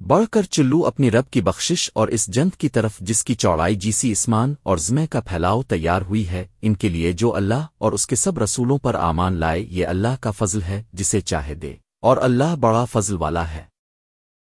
بڑھ کر چلو اپنی رب کی بخشش اور اس جنت کی طرف جس کی چوڑائی جیسی اسمان اور زمے کا پھیلاؤ تیار ہوئی ہے، ان کے لیے جو اللہ اور اس کے سب رسولوں پر آمان لائے، یہ اللہ کا فضل ہے جسے چاہے دے، اور اللہ بڑا فضل والا ہے۔